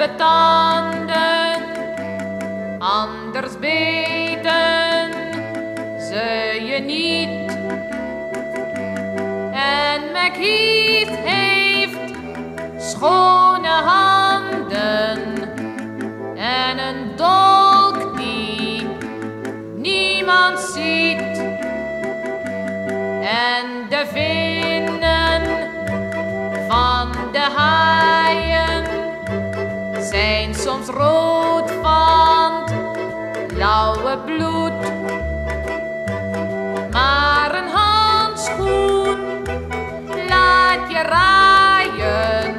betanden, anders beten ze je niet. En McHeath heeft schone handen en een dolk die niemand ziet. En de vinnen van de zijn soms rood van het lauwe bloed. Maar een handschoen laat je raaien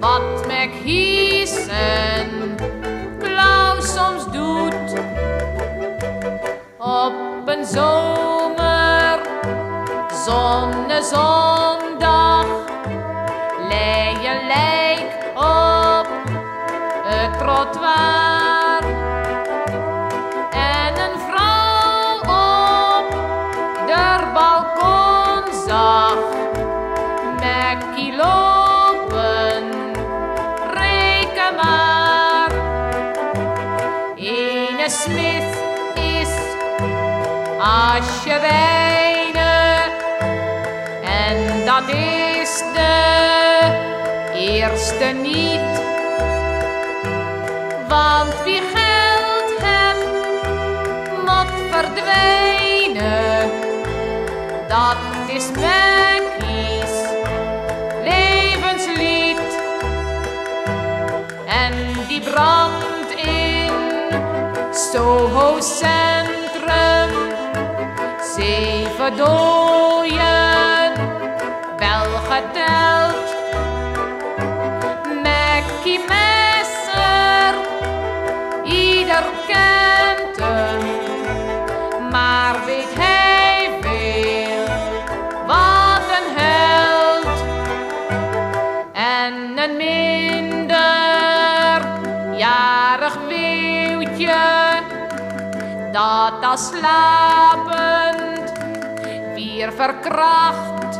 wat McHees en klauw soms doet. Op een zomer zonnezondag En een vrouw op de balkon zag Mackie lopen, reken maar. Ene Smith is als en dat is de eerste niet. Dat is Mackie's levenslied. En die brandt in Soho Centrum. Zeven dooien, wel geteld. Mackie Messer, ieder kent hem. Maar weet hij dat als slapend vier verkracht